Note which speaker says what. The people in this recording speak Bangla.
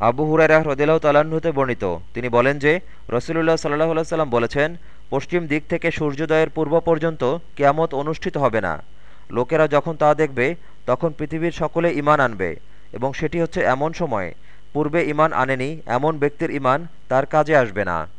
Speaker 1: আবু হুরাইরা হ্রদিল্লাহ তালাহতে বর্ণিত। তিনি বলেন যে, রসুলুল্লাহ সাল্লাহ সাল্লাম বলেছেন, পশ্চিম দিক থেকে সূর্যোদয়ের পূর্ব পর্যন্ত কেয়ামত অনুষ্ঠিত হবে না। লোকেরা যখন তা দেখবে, তখন পৃথিবীর সকলে ইমান আনবে এবং সেটি হচ্ছে এমন সময়। পূর্বে ইমান আনেনি, এমন ব্যক্তির ইমান তার কাজে আসবে না।